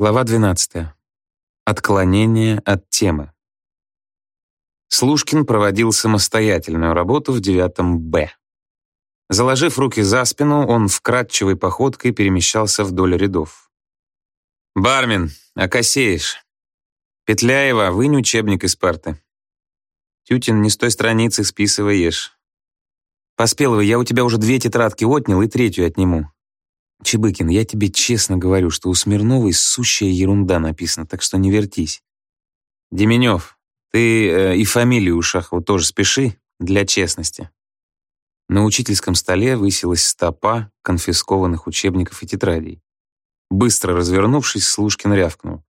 Глава 12. Отклонение от темы. Слушкин проводил самостоятельную работу в девятом Б. Заложив руки за спину, он вкрадчивой походкой перемещался вдоль рядов. «Бармен, окосеешь. Петляева, вынь учебник из парты. Тютин, не с той страницы списываешь. Поспелова, я у тебя уже две тетрадки отнял и третью отниму. Чебыкин, я тебе честно говорю, что у Смирновой сущая ерунда написана, так что не вертись. Деменев, ты э, и фамилию у Шахова тоже спеши, для честности. На учительском столе высилась стопа конфискованных учебников и тетрадей. Быстро развернувшись, Слушкин рявкнул.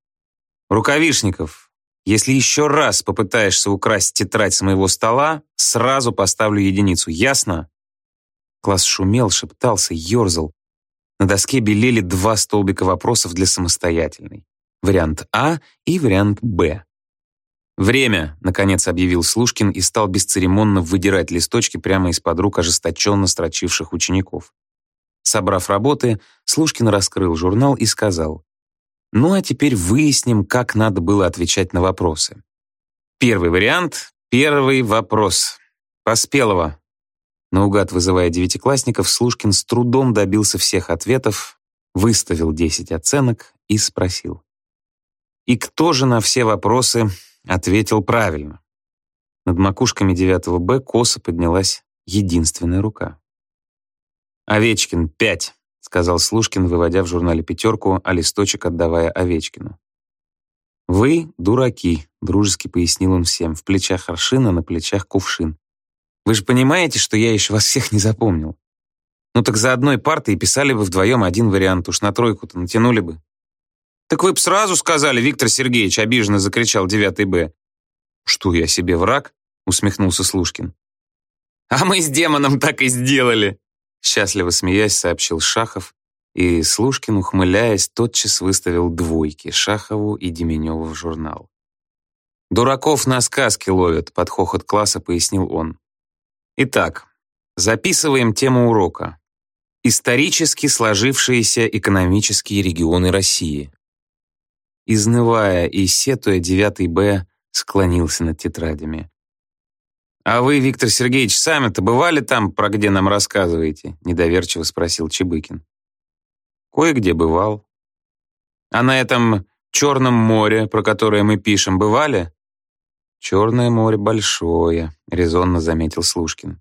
«Рукавишников, если еще раз попытаешься украсть тетрадь с моего стола, сразу поставлю единицу, ясно?» Класс шумел, шептался, ерзал. На доске белели два столбика вопросов для самостоятельной. Вариант А и вариант Б. «Время», — наконец объявил Слушкин и стал бесцеремонно выдирать листочки прямо из-под рук ожесточенно строчивших учеников. Собрав работы, Слушкин раскрыл журнал и сказал, «Ну а теперь выясним, как надо было отвечать на вопросы. Первый вариант, первый вопрос. Поспелого, Наугад вызывая девятиклассников, Слушкин с трудом добился всех ответов, выставил 10 оценок и спросил. И кто же на все вопросы ответил правильно? Над макушками 9 Б косо поднялась единственная рука. «Овечкин, пять», — сказал Слушкин, выводя в журнале пятерку, а листочек отдавая Овечкину. «Вы дураки», — дружески пояснил он всем, в плечах аршина, на плечах кувшин. Вы же понимаете, что я еще вас всех не запомнил. Ну так за одной партой писали бы вдвоем один вариант, уж на тройку-то натянули бы. Так вы б сразу сказали, Виктор Сергеевич, обиженно закричал девятый Б. Что я себе враг? Усмехнулся Слушкин. А мы с демоном так и сделали. Счастливо смеясь, сообщил Шахов, и Слушкин, ухмыляясь, тотчас выставил двойки Шахову и Деменеву в журнал. «Дураков на сказки ловят», — под хохот класса пояснил он. Итак, записываем тему урока. Исторически сложившиеся экономические регионы России. Изнывая и сетуя, 9 Б склонился над тетрадями. «А вы, Виктор Сергеевич, сами-то бывали там, про где нам рассказываете?» — недоверчиво спросил Чебыкин. «Кое-где бывал». «А на этом Черном море, про которое мы пишем, бывали?» «Черное море большое», — резонно заметил Слушкин.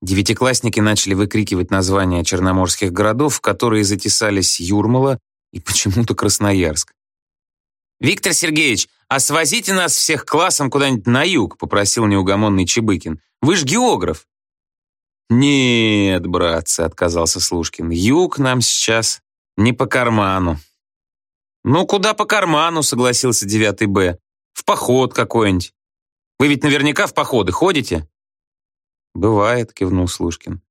Девятиклассники начали выкрикивать названия черноморских городов, в которые затесались Юрмала и почему-то Красноярск. «Виктор Сергеевич, а свозите нас всех классом куда-нибудь на юг», — попросил неугомонный Чебыкин. «Вы ж географ». «Нет, братцы», — отказался Слушкин, — «юг нам сейчас не по карману». «Ну, куда по карману?» — согласился девятый Б. В поход какой-нибудь. Вы ведь наверняка в походы ходите?» «Бывает», — кивнул Слушкин.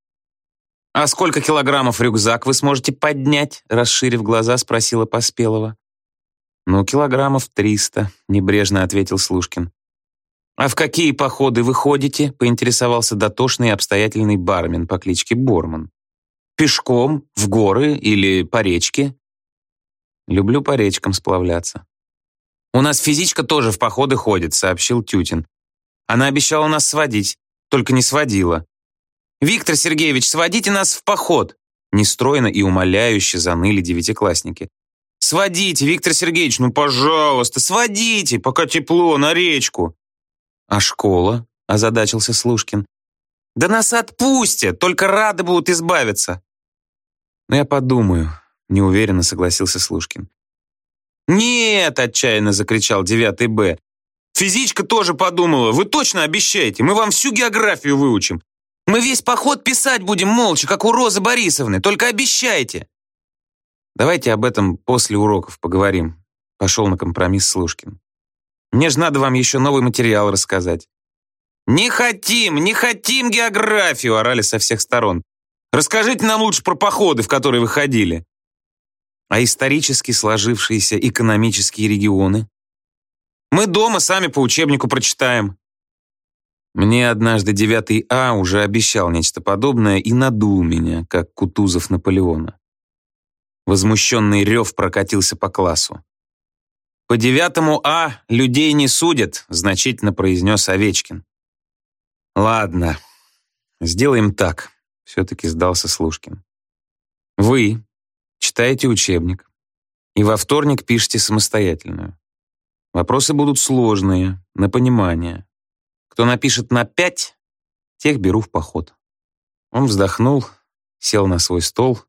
«А сколько килограммов рюкзак вы сможете поднять?» Расширив глаза, спросила Поспелова. «Ну, килограммов триста», — небрежно ответил Слушкин. «А в какие походы вы ходите?» — поинтересовался дотошный и обстоятельный бармен по кличке Борман. «Пешком, в горы или по речке?» «Люблю по речкам сплавляться». «У нас физичка тоже в походы ходит», — сообщил Тютин. «Она обещала нас сводить, только не сводила». «Виктор Сергеевич, сводите нас в поход!» Нестройно и умоляюще заныли девятиклассники. «Сводите, Виктор Сергеевич, ну, пожалуйста, сводите, пока тепло, на речку!» «А школа?» — озадачился Слушкин. «Да нас отпустят, только рады будут избавиться». «Ну, я подумаю», — неуверенно согласился Слушкин. «Нет!» — отчаянно закричал девятый Б. «Физичка тоже подумала. Вы точно обещаете? Мы вам всю географию выучим. Мы весь поход писать будем молча, как у Розы Борисовны. Только обещайте!» «Давайте об этом после уроков поговорим», — пошел на компромисс Слушкин. «Мне же надо вам еще новый материал рассказать». «Не хотим, не хотим географию!» — орали со всех сторон. «Расскажите нам лучше про походы, в которые вы ходили» а исторически сложившиеся экономические регионы? Мы дома сами по учебнику прочитаем. Мне однажды 9 А уже обещал нечто подобное и надул меня, как Кутузов Наполеона. Возмущенный рев прокатился по классу. «По девятому А людей не судят», — значительно произнес Овечкин. «Ладно, сделаем так», — все-таки сдался Слушкин. «Вы читаете учебник и во вторник пишете самостоятельную. Вопросы будут сложные, на понимание. Кто напишет на пять, тех беру в поход». Он вздохнул, сел на свой стол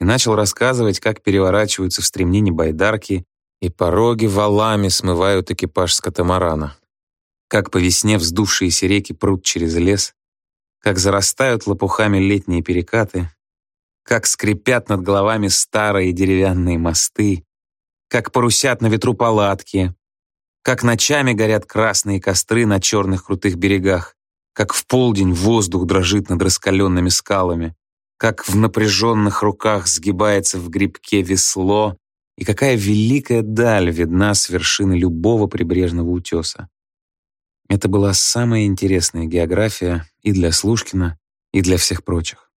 и начал рассказывать, как переворачиваются в стремнине байдарки и пороги валами смывают экипаж с катамарана. Как по весне вздувшиеся реки прут через лес, как зарастают лопухами летние перекаты, как скрипят над головами старые деревянные мосты, как порусят на ветру палатки, как ночами горят красные костры на черных крутых берегах, как в полдень воздух дрожит над раскаленными скалами, как в напряженных руках сгибается в грибке весло, и какая великая даль видна с вершины любого прибрежного утеса. Это была самая интересная география и для Слушкина, и для всех прочих.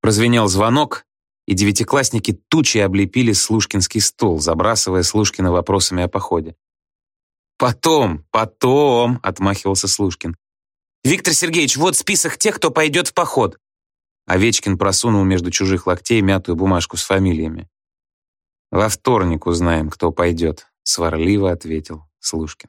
Прозвенел звонок, и девятиклассники тучей облепили Слушкинский стол, забрасывая Слушкина вопросами о походе. «Потом, потом», — отмахивался Слушкин. «Виктор Сергеевич, вот список тех, кто пойдет в поход. Овечкин просунул между чужих локтей мятую бумажку с фамилиями. «Во вторник узнаем, кто пойдет», — сварливо ответил Слушкин.